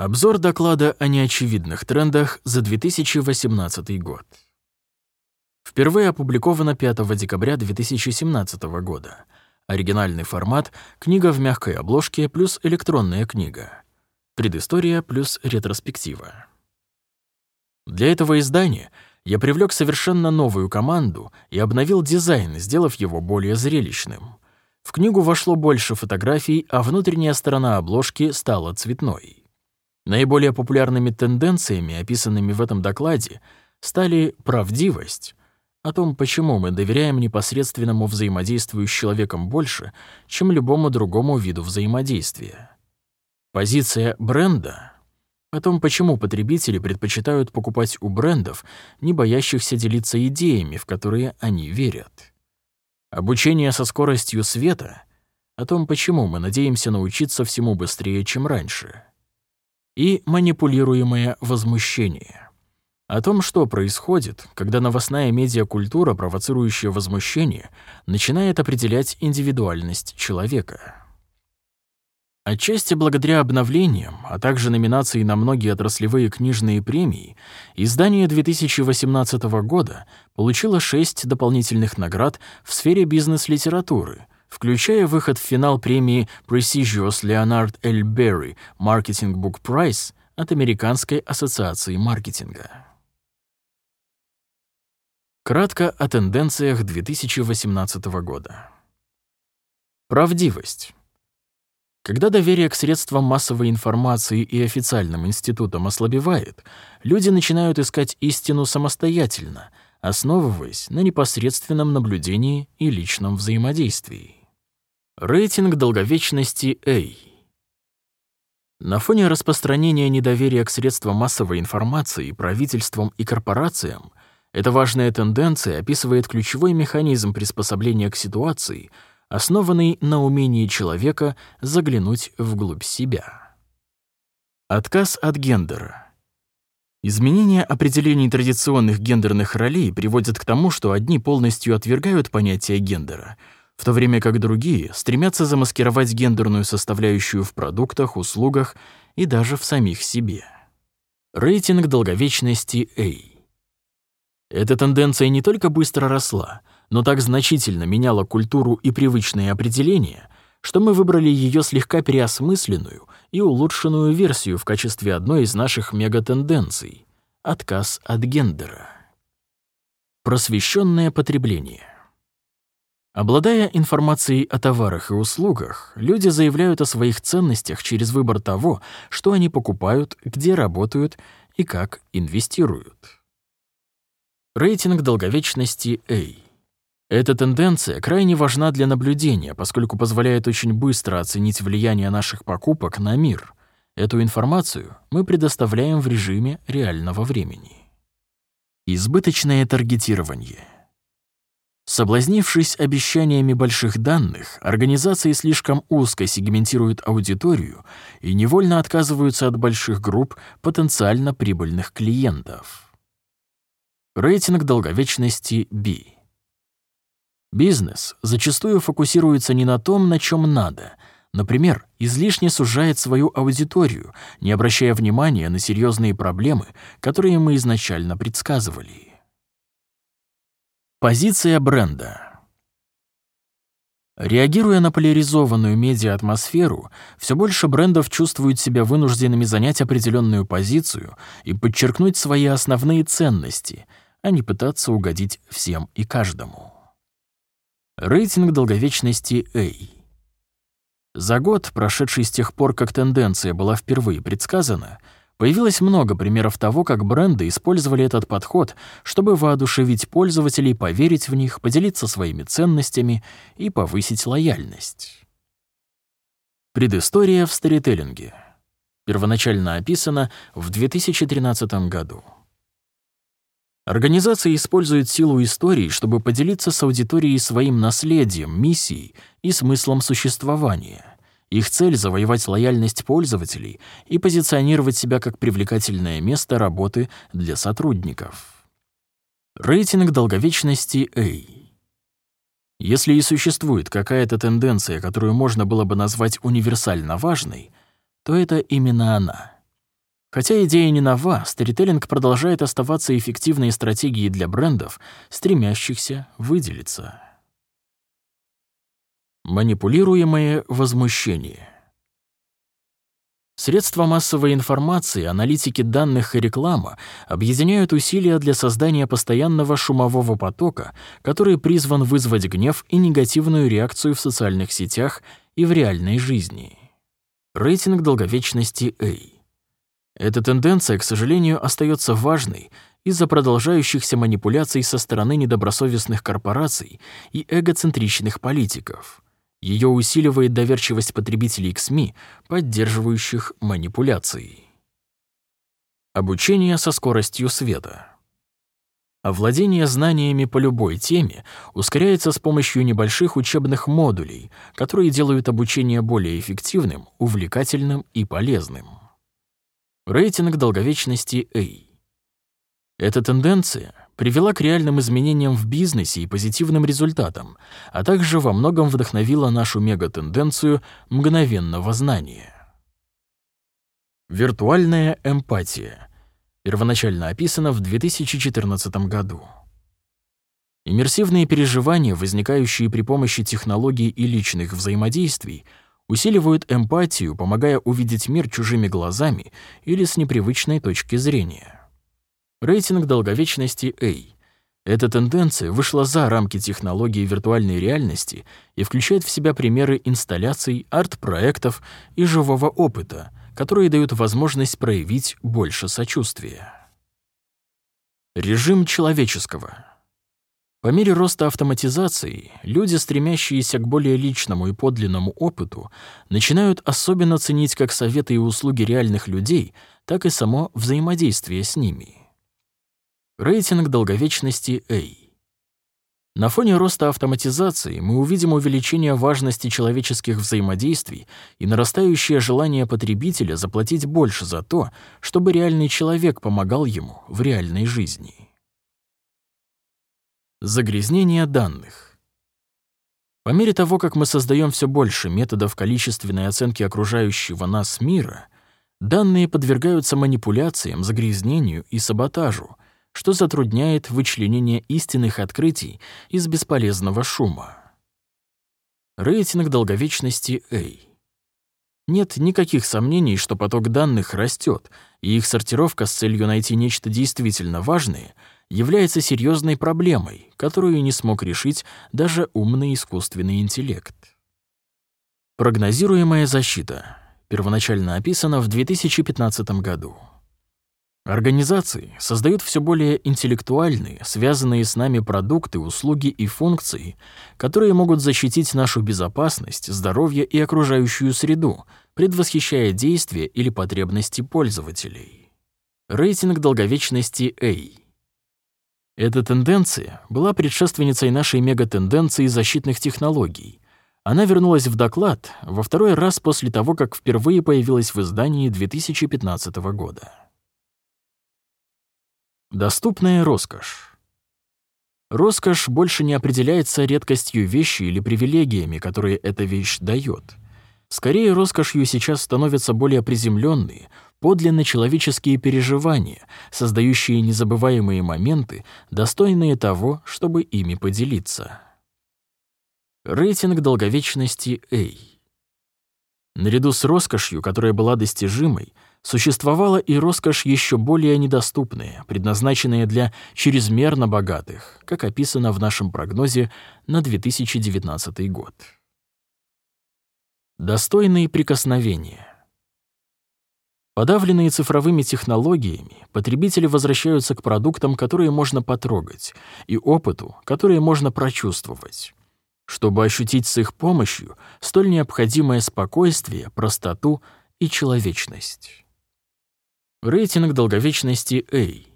Обзор доклада о неочевидных трендах за 2018 год. Впервые опубликовано 5 декабря 2017 года. Оригинальный формат — книга в мягкой обложке плюс электронная книга. Предыстория плюс ретроспектива. Для этого издания я привлек совершенно новую команду и обновил дизайн, сделав его более зрелищным. В книгу вошло больше фотографий, а внутренняя сторона обложки стала цветной. Наиболее популярными тенденциями, описанными в этом докладе, стали правдивость, о том, почему мы доверяем непосредственному взаимодействию с человеком больше, чем любому другому виду взаимодействия. Позиция бренда — о том, почему потребители предпочитают покупать у брендов, не боящихся делиться идеями, в которые они верят. Обучение со скоростью света — о том, почему мы надеемся научиться всему быстрее, чем раньше. И манипулируемое возмущение — о том, что происходит, когда новостная медиакультура, провоцирующая возмущение, начинает определять индивидуальность человека. Отчасти благодаря обновлениям, а также номинации на многие отраслевые книжные премии, издание 2018 года получило шесть дополнительных наград в сфере бизнес-литературы, включая выход в финал премии Prestigious Leonard L. Berry Marketing Book Prize от Американской ассоциации маркетинга. Кратко о тенденциях 2018 года. Правдивость. Когда доверие к средствам массовой информации и официальным институтам ослабевает, люди начинают искать истину самостоятельно, основываясь на непосредственном наблюдении и личном взаимодействии. Рейтинг долговечности A. На фоне распространения недоверия к средствам массовой информации, правительствам и корпорациям эта важная тенденция описывает ключевой механизм приспособления к ситуации, основанный на умении человека заглянуть вглубь себя. Отказ от гендера. Изменение определений традиционных гендерных ролей приводит к тому, что одни полностью отвергают понятие гендера, в то время как другие стремятся замаскировать гендерную составляющую в продуктах, услугах и даже в самих себе. Рейтинг долговечности A. Эта тенденция не только быстро росла, но так значительно меняла культуру и привычные определения, что мы выбрали ее слегка переосмысленную и улучшенную версию в качестве одной из наших мегатенденций — отказ от гендера. Просвещенное потребление. Обладая информацией о товарах и услугах, люди заявляют о своих ценностях через выбор того, что они покупают, где работают и как инвестируют. Рейтинг долговечности A. Эта тенденция крайне важна для наблюдения, поскольку позволяет очень быстро оценить влияние наших покупок на мир. Эту информацию мы предоставляем в режиме реального времени. Избыточное таргетирование. Соблазнившись обещаниями больших данных, организации слишком узко сегментируют аудиторию и невольно отказываются от больших групп потенциально прибыльных клиентов. Рейтинг долговечности B. Бизнес зачастую фокусируется не на том, на чем надо. Например, излишне сужает свою аудиторию, не обращая внимания на серьезные проблемы, которые мы изначально предсказывали. Позиция бренда. Реагируя на поляризованную медиа-атмосферу, все больше брендов чувствуют себя вынужденными занять определенную позицию и подчеркнуть свои основные ценности — а не пытаться угодить всем и каждому. Рейтинг долговечности A. За год, прошедший с тех пор, как тенденция была впервые предсказана, появилось много примеров того, как бренды использовали этот подход, чтобы воодушевить пользователей, поверить в них, поделиться своими ценностями и повысить лояльность. Предыстория в сторителлинге. Первоначально описана в 2013 году. Организация использует силу истории, чтобы поделиться с аудиторией своим наследием, миссией и смыслом существования. Их цель — завоевать лояльность пользователей и позиционировать себя как привлекательное место работы для сотрудников. Рейтинг долговечности A. Если и существует какая-то тенденция, которую можно было бы назвать универсально важной, то это именно она — Хотя идея не нова, сторителлинг продолжает оставаться эффективной стратегией для брендов, стремящихся выделиться. Манипулируемое возмущение. Средства массовой информации, аналитики данных и реклама объединяют усилия для создания постоянного шумового потока, который призван вызвать гнев и негативную реакцию в социальных сетях и в реальной жизни. Рейтинг долговечности A. Эта тенденция, к сожалению, остается важной из-за продолжающихся манипуляций со стороны недобросовестных корпораций и эгоцентричных политиков — ее усиливает доверчивость потребителей к СМИ, поддерживающих манипуляции. Обучение со скоростью света. Овладение знаниями по любой теме ускоряется с помощью небольших учебных модулей, которые делают обучение более эффективным, увлекательным и полезным. Рейтинг долговечности A. Эта тенденция привела к реальным изменениям в бизнесе и позитивным результатам, а также во многом вдохновила нашу мегатенденцию мгновенного знания. Виртуальная эмпатия. Первоначально описана в 2014 году. Иммерсивные переживания, возникающие при помощи технологий и личных взаимодействий, усиливают эмпатию, помогая увидеть мир чужими глазами или с непривычной точки зрения. Рейтинг долговечности A. Эта тенденция вышла за рамки технологии виртуальной реальности и включает в себя примеры инсталляций, арт-проектов и живого опыта, которые дают возможность проявить больше сочувствия. Режим человеческого. По мере роста автоматизации, люди, стремящиеся к более личному и подлинному опыту, начинают особенно ценить как советы и услуги реальных людей, так и само взаимодействие с ними. Рейтинг долговечности A. На фоне роста автоматизации мы увидим увеличение важности человеческих взаимодействий и нарастающее желание потребителя заплатить больше за то, чтобы реальный человек помогал ему в реальной жизни. Загрязнение данных. По мере того, как мы создаем все больше методов количественной оценки окружающего нас мира, данные подвергаются манипуляциям, загрязнению и саботажу — что затрудняет вычленение истинных открытий из бесполезного шума. Рейтинг долговечности A. Нет никаких сомнений, что поток данных растет, и их сортировка с целью найти нечто действительно важное является серьезной проблемой, которую не смог решить даже умный искусственный интеллект. Прогнозируемая защита первоначально описана в 2015 году. Организации создают все более интеллектуальные, связанные с нами продукты, услуги и функции, которые могут защитить нашу безопасность, здоровье и окружающую среду, предвосхищая действия или потребности пользователей. Рейтинг долговечности A. Эта тенденция была предшественницей нашей мегатенденции защитных технологий. Она вернулась в доклад во второй раз после того, как впервые появилась в издании 2015 года. Доступная роскошь. Роскошь больше не определяется редкостью вещи или привилегиями, которые эта вещь дает. Скорее, роскошью сейчас становятся более приземленные, подлинно человеческие переживания, создающие незабываемые моменты, достойные того, чтобы ими поделиться. Рейтинг долговечности A. Наряду с роскошью, которая была достижимой, существовала и роскошь еще более недоступная, предназначенная для чрезмерно богатых, как описано в нашем прогнозе на 2019 год. Достойные прикосновения. Подавленные цифровыми технологиями, потребители возвращаются к продуктам, которые можно потрогать, и опыту, который можно прочувствовать. Чтобы ощутить с их помощью столь необходимое спокойствие, простоту и человечность. Рейтинг долговечности A.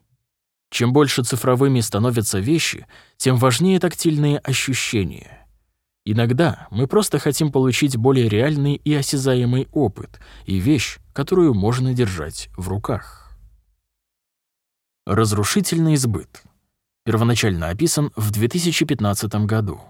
Чем больше цифровыми становятся вещи, тем важнее тактильные ощущения. Иногда мы просто хотим получить более реальный и осязаемый опыт и вещь, которую можно держать в руках. Разрушительный сбыт. Первоначально описан в 2015 году.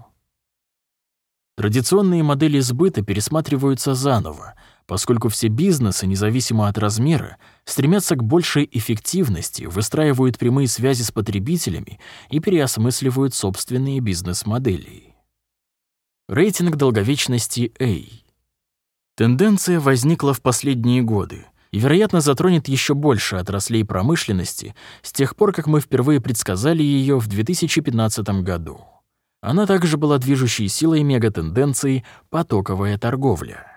Традиционные модели сбыта пересматриваются заново, поскольку все бизнесы, независимо от размера, стремятся к большей эффективности, выстраивают прямые связи с потребителями и переосмысливают собственные бизнес-модели. Рейтинг долговечности A. Тенденция возникла в последние годы и, вероятно, затронет еще больше отраслей промышленности с тех пор, как мы впервые предсказали ее в 2015 году. Она также была движущей силой мегатенденции «потоковая торговля».